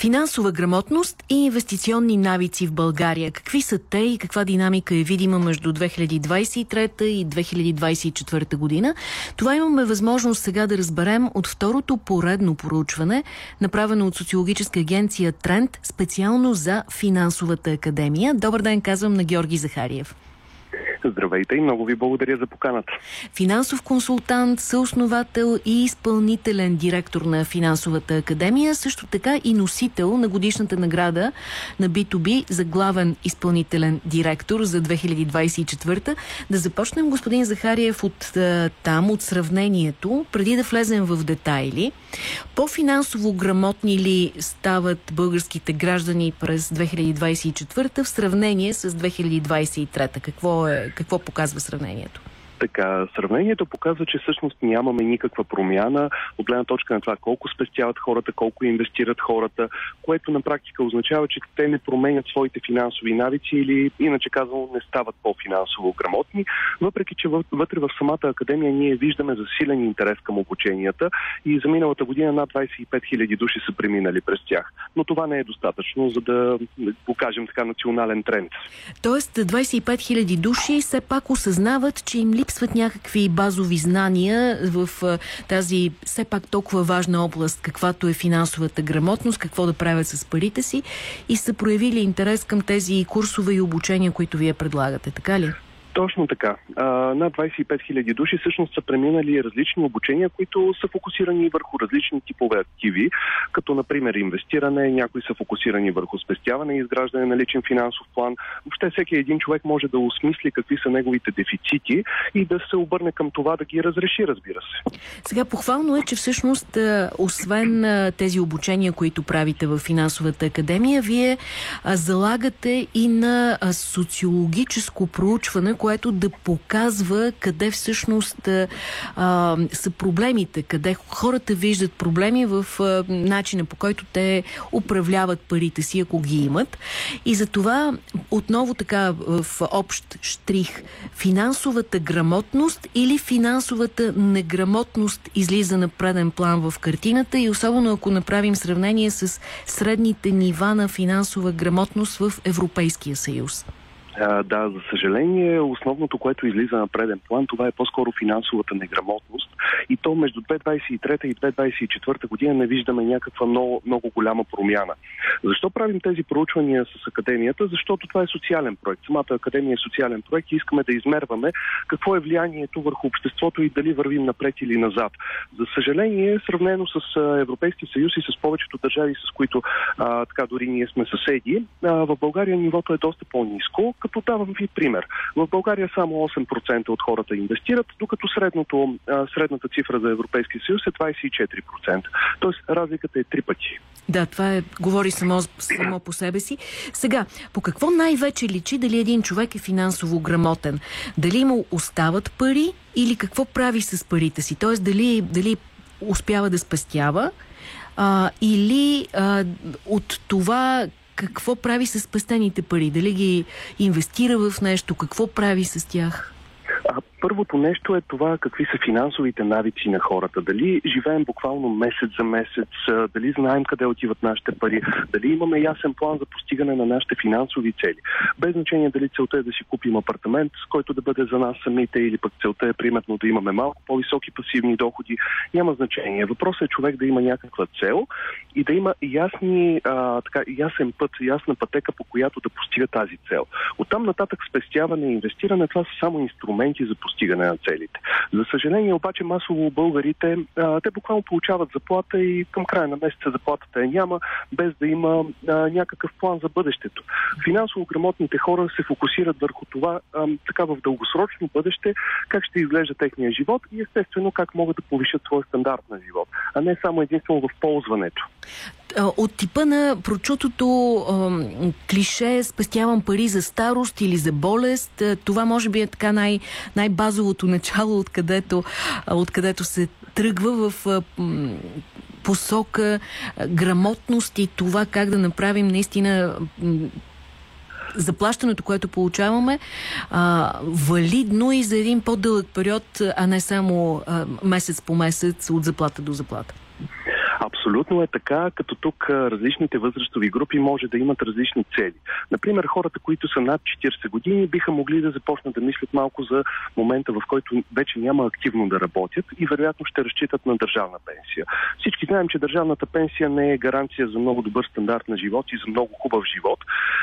Финансова грамотност и инвестиционни навици в България. Какви са те и каква динамика е видима между 2023 и 2024 година? Това имаме възможност сега да разберем от второто поредно проучване, направено от социологическа агенция Тренд, специално за финансовата академия. Добър ден, казвам на Георги Захариев. Здравейте и много ви благодаря за поканата. Финансов консултант, съосновател и изпълнителен директор на Финансовата академия, също така и носител на годишната награда на B2B за главен изпълнителен директор за 2024. Да започнем, господин Захариев, от там, от сравнението, преди да влезем в детайли. По-финансово грамотни ли стават българските граждани през 2024 в сравнение с 2023? Какво е какво показва сравнението? Така, сравнението показва, че всъщност нямаме никаква промяна от гледна точка на това колко спестяват хората, колко инвестират хората, което на практика означава, че те не променят своите финансови навици или иначе казано не стават по-финансово грамотни, въпреки че вътре в самата академия ние виждаме засилен интерес към обученията и за миналата година над 25 000 души са преминали през тях. Но това не е достатъчно, за да покажем така национален тренд. Тоест 25 000 души все пак осъзнават, че им липсва липсват някакви базови знания в тази все пак толкова важна област, каквато е финансовата грамотност, какво да правят с парите си и са проявили интерес към тези курсове и обучения, които вие предлагате, така ли? Точно така. А, над 25 000 души всъщност са преминали различни обучения, които са фокусирани върху различни типове активи, като например инвестиране, някои са фокусирани върху спестяване и изграждане на личен финансов план. Въобще всеки един човек може да осмисли какви са неговите дефицити и да се обърне към това да ги разреши, разбира се. Сега похвално е, че всъщност освен тези обучения, които правите в финансовата академия, вие залагате и на социологическо проучване, което да показва къде всъщност а, са проблемите, къде хората виждат проблеми в а, начина по който те управляват парите си, ако ги имат. И за това отново така в общ штрих финансовата грамотност или финансовата неграмотност излиза на преден план в картината и особено ако направим сравнение с средните нива на финансова грамотност в Европейския съюз. А, да, за съжаление, основното, което излиза на преден план, това е по-скоро финансовата неграмотност. И то между 2023 и 2024 година не виждаме някаква много, много голяма промяна. Защо правим тези проучвания с академията? Защото това е социален проект. Самата академия е социален проект и искаме да измерваме какво е влиянието върху обществото и дали вървим напред или назад. За съжаление, сравнено с Европейския съюз и с повечето държави, с които а, така дори ние сме съседи, а, в България нивото е доста по-низко, като давам ви пример. В България само 8% от хората инвестират, докато средното, средната цифра за Европейския съюз е 24%. Тоест разликата е три пъти. Да, това е, говори само, само по себе си. Сега, по какво най-вече личи дали един човек е финансово грамотен? Дали му остават пари или какво прави с парите си? Тоест, дали, дали успява да спестява а, или а, от това какво прави с спестените пари? Дали ги инвестира в нещо? Какво прави с тях? Първото нещо е това какви са финансовите навици на хората. Дали живеем буквално месец за месец, дали знаем къде отиват нашите пари, дали имаме ясен план за постигане на нашите финансови цели. Без значение дали целта е да си купим апартамент, с който да бъде за нас самите, или пък целта е примерно да имаме малко по-високи пасивни доходи. Няма значение. Въпросът е човек да има някаква цел и да има ясни, а, така, ясен път, ясна пътека, по която да постига тази цел. Оттам нататък спестяване и инвестиране, това са само инструменти за на целите. За съжаление обаче масово българите, а, те буквално получават заплата и към края на месеца заплатата я няма, без да има а, някакъв план за бъдещето. Финансово грамотните хора се фокусират върху това а, така в дългосрочно бъдеще, как ще изглежда техния живот и естествено как могат да повишат своя стандарт на живот, а не само единствено в ползването от типа на прочутото клише спестявам пари за старост или за болест. Това може би е така най- най-базовото начало, откъдето, откъдето се тръгва в посока грамотност и това как да направим наистина заплащането, което получаваме, а, валидно и за един по-дълъг период, а не само а, месец по месец от заплата до заплата. Абсолютно е така, като тук различните възрастови групи може да имат различни цели. Например, хората, които са над 40 години, биха могли да започнат да мислят малко за момента, в който вече няма активно да работят и вероятно ще разчитат на държавна пенсия. Всички знаем, че държавната пенсия не е гаранция за много добър стандарт на живот и за много хубав живот.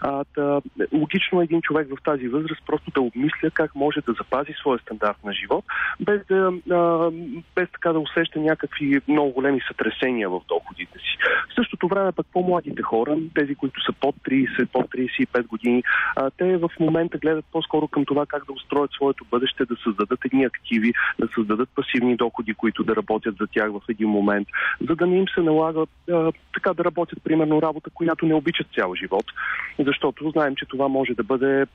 А, да, логично е един човек в тази възраст просто да обмисля как може да запази своя стандарт на живот, без да, а, без така да усеща някакви много големи сътресения в доходите си. В същото време пък по-младите хора, тези, които са под 30, под 35 години, а, те в момента гледат по-скоро към това как да устроят своето бъдеще, да създадат едни активи, да създадат пасивни доходи, които да работят за тях в един момент, за да не им се налага а, така да работят, примерно, работа, която не обичат цял живот, защото знаем, че това може да бъде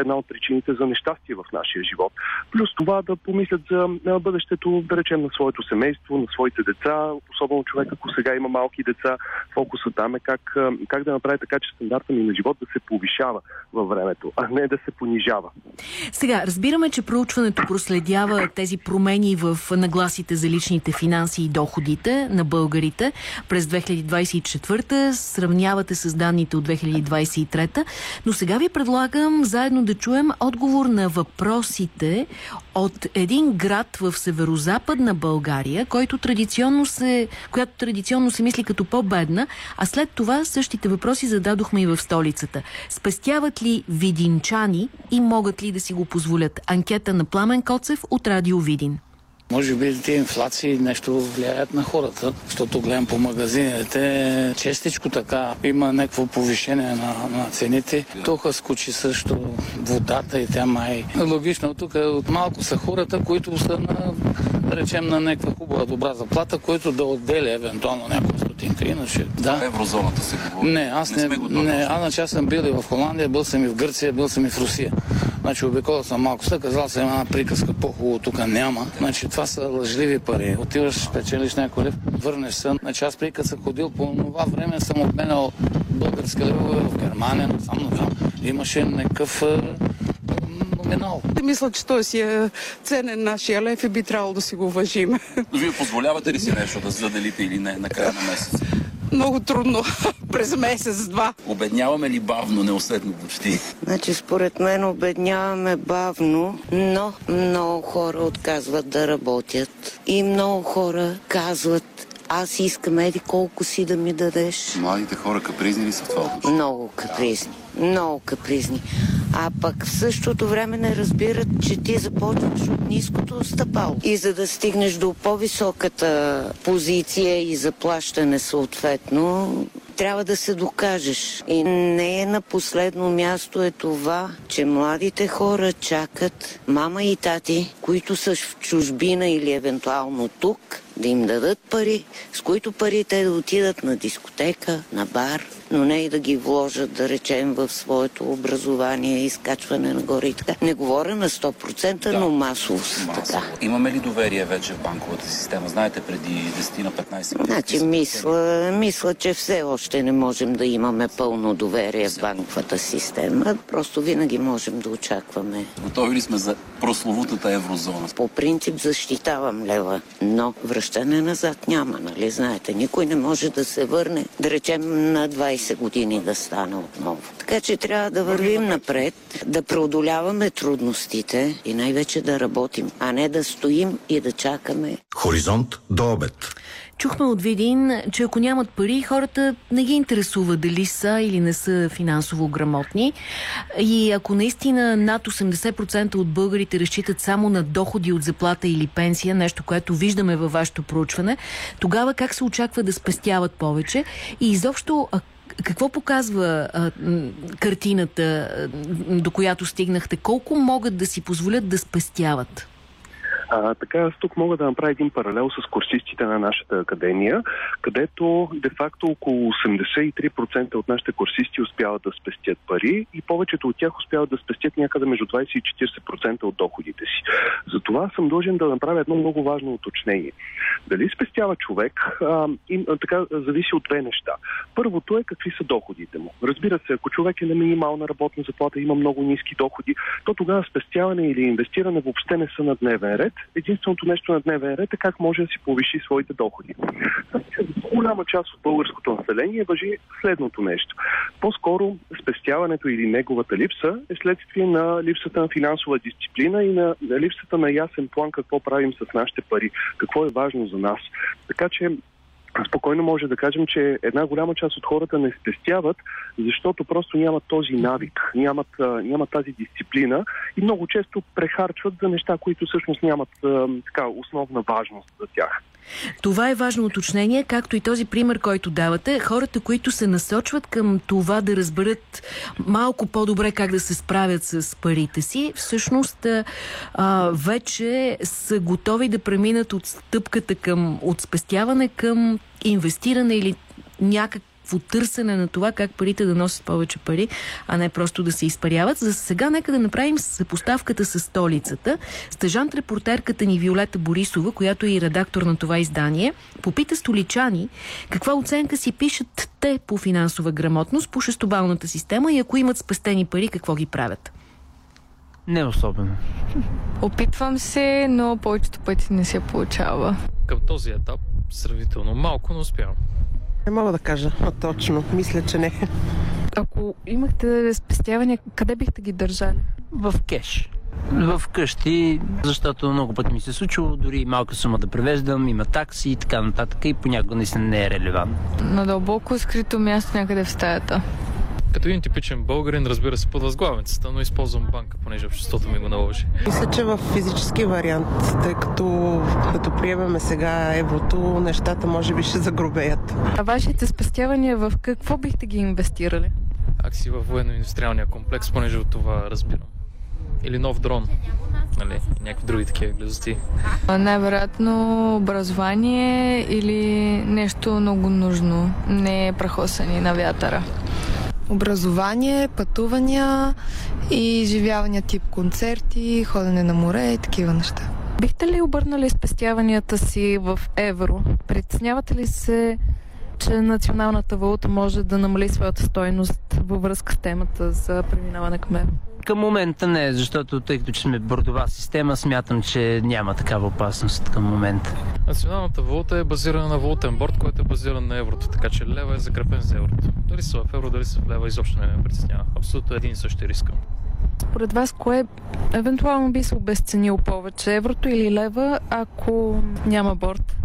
една от причините за нещастие в нашия живот. Плюс това да помислят за бъдещето, да речем, на своето семейство, на своите деца, особено човек, ако сега има малки деца, фокусът там е как, как да направи така, че стандарта ми на живот да се повишава във времето, а не да се понижава. Сега, разбираме, че проучването проследява тези промени в нагласите за личните финанси и доходите на българите през 2024, сравнявате с данните от 2023, но сега ви предлагам заедно да чуем отговор на въпросите от един град в северо-западна България, който традиционно се, която традиционно се мисли като по-бедна, а след това същите въпроси зададохме и в столицата. Спестяват ли видинчани и могат ли да си го позволят? Анкета на Пламен Коцев от Радио Видин. Може би тези инфлации нещо влияят на хората, защото гледам по магазините, честичко така има някакво повишение на, на цените. Тук скочи също водата и тя май. Логично, тук от малко са хората, които са на, речем, на някаква хубава добра заплата, които да отделя евентуално някаква стотинка. Иначе, да. еврозоната се говори. Не, аз не, не, не аз, значи аз съм бил и в Холандия, бил съм и в Гърция, бил съм и в Русия. Значи обикола съм малко са, казал съм една приказка, по-хубаво тук няма. Значи това са лъжливи пари. Отиваш, печелиш някой лев, върнеш се. Значи аз преди съм ходил по това време, съм обменял български левове в Германия, сам там. Имаше някакъв номинал. Мисля, че той си е ценен нашия лев и би трябвало да си го уважим. Вие позволявате ли си нещо да заделите или не на края на месеца? Много трудно. През месец-два. Обедняваме ли бавно, неусетно почти? Значи, според мен обедняваме бавно, но много хора отказват да работят. И много хора казват, аз искам еди колко си да ми дадеш. Младите хора капризни ли са в това Много капризни. Много капризни. А пък в същото време не разбират, че ти започваш от ниското стъпало. И за да стигнеш до по-високата позиция и заплащане съответно, трябва да се докажеш. И не е на последно място е това, че младите хора чакат мама и тати, които са в чужбина или евентуално тук, да им дадат пари, с които пари те да отидат на дискотека, на бар, но не и да ги вложат, да речем, в своето образование, изкачване нагоре и така. Не говоря на 100%, да. но масово са така. Имаме ли доверие вече в банковата система? Знаете, преди 10 на 15 години. Значи, мисля, мисля, че все още не можем да имаме пълно доверие в банковата система. Просто винаги можем да очакваме. Готови ли сме за прословутата еврозона? По принцип защитавам лева, но връщане назад няма, нали знаете. Никой не може да се върне, да речем, на 20 години да стане отново. Така че трябва да вървим напред, да преодоляваме трудностите и най-вече да работим, а не да стоим и да чакаме. Хоризонт до обед. Чухме от Видин, че ако нямат пари, хората не ги интересува дали са или не са финансово грамотни. И ако наистина над 80% от българите разчитат само на доходи от заплата или пенсия, нещо, което виждаме във вашето проучване, тогава как се очаква да спестяват повече? И изобщо какво показва а, картината, до която стигнахте? Колко могат да си позволят да спестяват? А, така, аз тук мога да направя един паралел с курсистите на нашата академия, където де-факто около 83% от нашите курсисти успяват да спестят пари и повечето от тях успяват да спестят някъде между 20 и 40% от доходите си. Затова съм дължен да направя едно много важно уточнение. Дали спестява човек, а, и, а, така зависи от две неща. Първото е какви са доходите му. Разбира се, ако човек е на минимална работна заплата, има много ниски доходи, то тогава спестяване или инвестиране въобще не са на дневен ред единственото нещо на дневен ред е как може да си повиши своите доходи. Голяма част от българското население въжи следното нещо. По-скоро спестяването или неговата липса е следствие на липсата на финансова дисциплина и на липсата на ясен план какво правим с нашите пари, какво е важно за нас. Така че спокойно може да кажем, че една голяма част от хората не спестяват, защото просто нямат този навик, нямат, нямат тази дисциплина и много често прехарчват за неща, които всъщност нямат така, основна важност за тях. Това е важно уточнение, както и този пример, който давате. Хората, които се насочват към това да разберат малко по-добре как да се справят с парите си, всъщност а, вече са готови да преминат от стъпката към от спестяване към инвестиране или някак някакво търсене на това как парите да носят повече пари, а не просто да се изпаряват. За сега нека да направим съпоставката с столицата. Стъжант репортерката ни Виолета Борисова, която е и редактор на това издание, попита столичани каква оценка си пишат те по финансова грамотност по шестобалната система и ако имат спестени пари, какво ги правят. Не особено. Опитвам се, но повечето пъти не се получава. Към този етап сравнително малко, но успявам. Не мога да кажа а точно. Мисля, че не. Ако имахте спестявания, къде бихте ги държали? В кеш. В къщи, защото много пъти ми се случило, дори малка сума да превеждам, има такси и така нататък и понякога наистина не е релевантно. На дълбоко скрито място някъде в стаята. Като един типичен българин, разбира се, под възглавницата, но използвам банка, понеже обществото ми го наложи. Мисля, че в физически вариант, тъй като като приемеме сега еврото, нещата може би ще загробеят. А вашите спестявания в какво бихте ги инвестирали? Акции в военно-индустриалния комплекс, понеже от това разбирам. Или нов дрон. Нали, някакви други такива глезости. Най-вероятно образование или нещо много нужно, не прахосани на вятъра. Образование, пътувания и изживявания тип концерти, ходене на море и такива неща. Бихте ли обърнали спестяванията си в евро? Притеснявате ли се, че националната валута може да намали своята стойност във връзка с темата за преминаване към евро? Към момента не, защото тъй като че сме бордова система, смятам, че няма такава опасност към момента. Националната валута е базирана на валутен борт, който е базиран на еврото, така че лева е закрепен за еврото. Дали са в евро, дали са в лева, изобщо не ме притеснява. Абсолютно един и същи риска. Според вас, кое евентуално би се обесценил повече, еврото или лева, ако няма борт?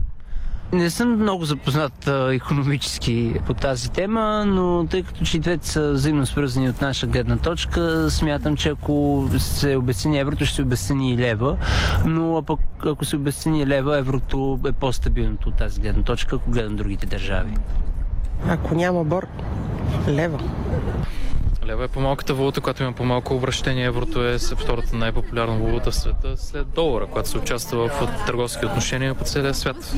Не съм много запознат а, економически по тази тема, но тъй като че двете са взаимно свързани от наша гледна точка, смятам, че ако се обесцени еврото, ще се обесцени и лева, но пък ако се обесцени лева, еврото е по-стабилното от тази гледна точка, ако гледам другите държави. Ако няма бор, лева. Лева е по-малката валута, която има по-малко обращение. Еврото е втората най-популярна валута в света след долара, която се участва в търговски отношения по целия свят.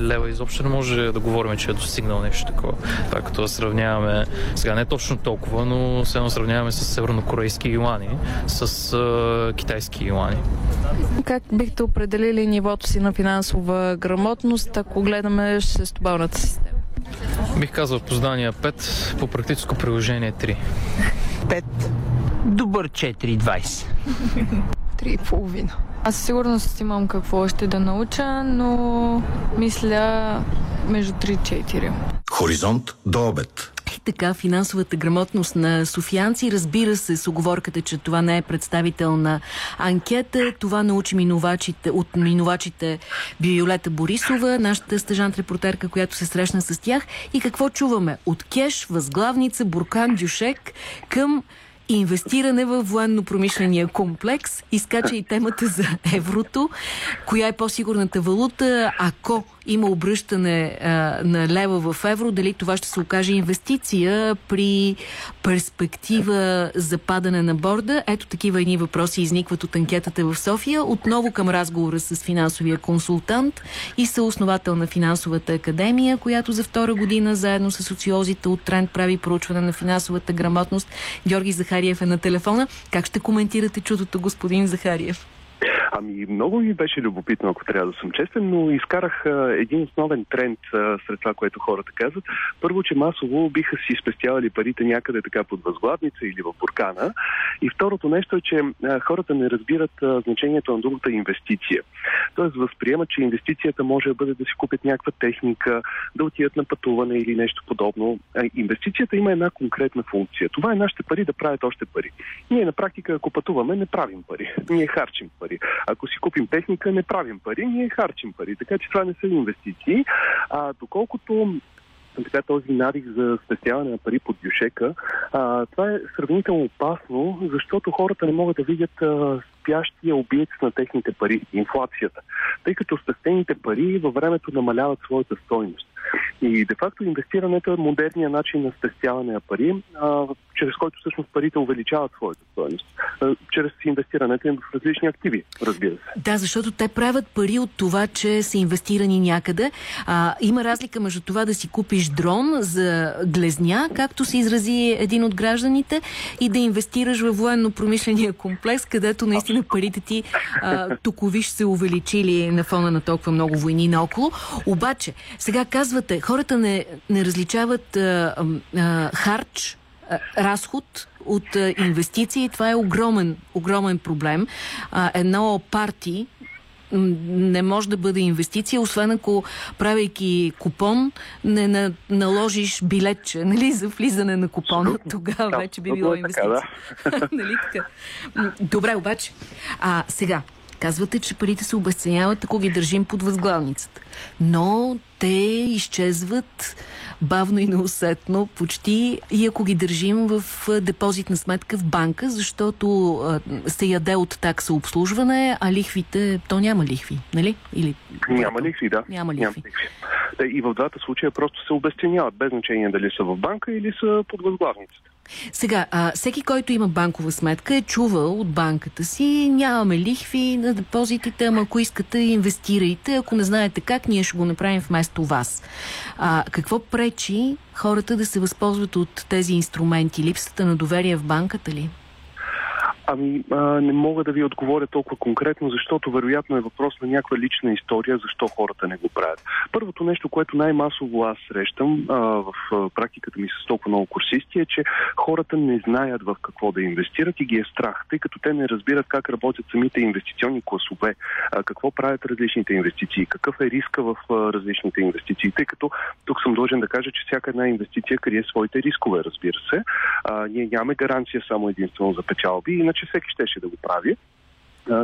Лева изобщо не може да говорим, че е достигнал нещо такова. Това като сравняваме, сега не точно толкова, но се сравняваме с севернокорейски юани, с а, китайски юани. Как бихте определили нивото си на финансова грамотност, ако гледаме шестобалната система? Бих казал познания 5, по практическо приложение 3. 5. Добър 4,20. 3,5. Аз със сигурност имам какво още да науча, но мисля между 3 и 4. Хоризонт до обед. Така, финансовата грамотност на софиянци, разбира се, с оговорката, че това не е представителна анкета. Това научи минувачите, от минувачите Биолета Борисова, нашата стъжант-репортерка, която се срещна с тях. И какво чуваме? От Кеш, Възглавница, Буркан, Дюшек към инвестиране в военно-промишления комплекс. Изкача и темата за еврото. Коя е по-сигурната валута, ако има обръщане а, на лева в евро, дали това ще се окаже инвестиция при перспектива за падане на борда? Ето такива едни въпроси изникват от анкетата в София. Отново към разговора с финансовия консултант и съосновател на финансовата академия, която за втора година заедно с социозите от Тренд прави проучване на финансовата грамотност. Георги Захариев е на телефона. Как ще коментирате чудото, господин Захариев? Ами, много ми беше любопитно, ако трябва да съм честен, но изкарах а, един основен тренд а, сред това, което хората казват. Първо, че масово биха си спестявали парите някъде така под възглавница или в буркана. И второто нещо е, че а, хората не разбират а, значението на думата инвестиция. Тоест, възприемат, че инвестицията може да бъде да си купят някаква техника, да отидат на пътуване или нещо подобно. А, инвестицията има една конкретна функция. Това е нашите пари да правят още пари. Ние на практика, ако пътуваме, не правим пари. Ние харчим пари. Ако си купим техника, не правим пари, ние харчим пари. Така че това не са инвестиции. А доколкото така този навик за спестяване на пари под дюшека, а, това е сравнително опасно, защото хората не могат да видят а, спящия убиец на техните пари, инфлацията, тъй като спестените пари във времето намаляват своята стойност. И де-факто инвестирането е модерния начин на спестяване на пари, а, чрез който всъщност парите увеличават своята стоеност. Чрез инвестирането им в различни активи, разбира се. Да, защото те правят пари от това, че са инвестирани някъде. А, има разлика между това да си купиш дрон за глезня, както се изрази един от гражданите, и да инвестираш в военно-промишления комплекс, където наистина парите ти а, туковиш се увеличили на фона на толкова много войни наоколо. Обаче, сега казвате, хората не, не различават а, а, харч, а, разход от а, инвестиции. Това е огромен, огромен проблем. А, едно парти не може да бъде инвестиция, освен ако, правейки купон, не на, наложиш билетче, нали, за влизане на купона. Тогава да, вече би било инвестиция. Така, да. нали така? Добре, обаче. А сега, казвате, че парите се обесценяват, ако ги държим под възглавницата. Но те изчезват бавно и неусетно, почти и ако ги държим в депозитна сметка в банка, защото а, се яде от такса обслужване, а лихвите, то няма лихви, нали? Или... Няма лихви, да. Няма лихви. Няма лихви. И в двата случая просто се обесценяват, без значение дали са в банка или са под възглавницата. Сега, а, всеки, който има банкова сметка, е чувал от банката си, нямаме лихви на депозитите, ама ако искате, инвестирайте. Ако не знаете как, ние ще го направим вместо вас. А, какво пречи хората да се възползват от тези инструменти? Липсата на доверие в банката ли? Ами, а, не мога да ви отговоря толкова конкретно, защото вероятно е въпрос на някаква лична история, защо хората не го правят. Първото нещо, което най-масово аз срещам а, в а, практиката ми с толкова много курсисти е, че хората не знаят в какво да инвестират и ги е страх, тъй като те не разбират как работят самите инвестиционни класове, а, какво правят различните инвестиции, какъв е риска в а, различните инвестиции, тъй като тук съм дължен да кажа, че всяка една инвестиция крие своите рискове, разбира се. А, ние нямаме гаранция само единствено за печалби, иначе че всеки щеше да го прави.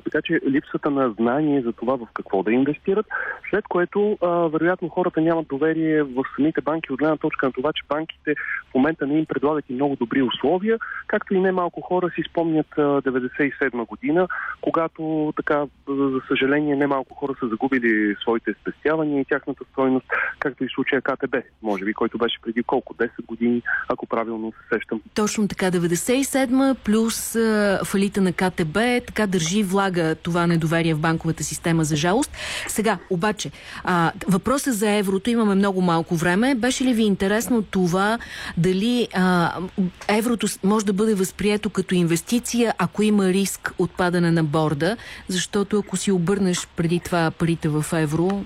Така че липсата на знание за това в какво да инвестират, след което а, вероятно хората нямат доверие в самите банки от гледна точка на това, че банките в момента не им предлагат и много добри условия, както и немалко хора си спомнят а, 97 година, когато така, за съжаление, немалко хора са загубили своите спестявания и тяхната стойност, както и случая КТБ, може би, който беше преди колко, 10 години, ако правилно се сещам. Точно така, 97 плюс фалита на КТБ, така държи влага това недоверие в банковата система за жалост. Сега, обаче, а, въпросът за еврото, имаме много малко време. Беше ли ви интересно това дали а, еврото може да бъде възприето като инвестиция, ако има риск от падане на борда? Защото ако си обърнеш преди това парите в евро,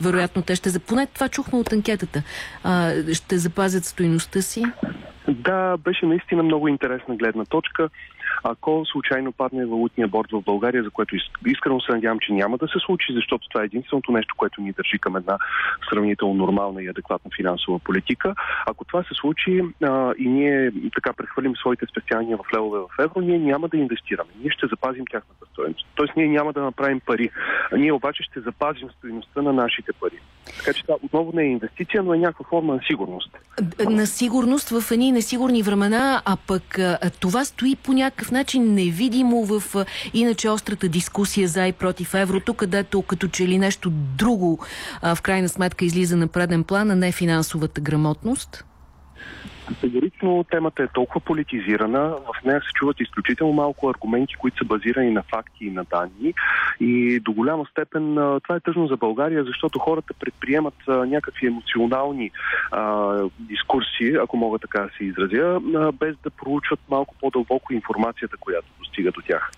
вероятно те ще... Поне това чухме от анкетата. А, ще запазят стоиността си? Да, беше наистина много интересна гледна точка. Ако случайно падне валутния борд в България, за което искрено се надявам, че няма да се случи, защото това е единственото нещо, което ни държи към една сравнително нормална и адекватна финансова политика. Ако това се случи а, и ние така прехвърлим своите специалния в левове в евро, ние няма да инвестираме. Ние ще запазим тяхната стоеност. Тоест ние няма да направим пари. Ние обаче ще запазим стоеността на нашите пари. Така че това отново не е инвестиция, но е някаква форма на сигурност. На сигурност в едни несигурни времена, а пък това стои по някакъв начин невидимо в иначе острата дискусия за и против еврото, където като че ли нещо друго в крайна сметка излиза на преден план, а не финансовата грамотност? Категорично темата е толкова политизирана, в нея се чуват изключително малко аргументи, които са базирани на факти и на данни. И до голяма степен това е тъжно за България, защото хората предприемат някакви емоционални а, дискурси, ако мога така да се изразя, без да проучват малко по-дълбоко информацията, която достига до тях.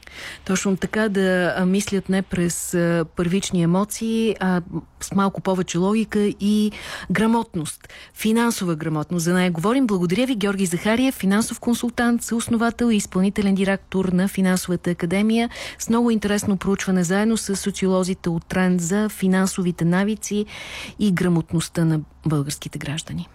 Точно така да мислят не през първични емоции, а с малко повече логика и грамотност. Финансова грамотност. За нея говорим. Благодаря ви, Георги Захариев, финансов консултант, съосновател и изпълнителен директор на Финансовата академия с много интересно проучване заедно с социолозите от Тренд за финансовите навици и грамотността на българските граждани.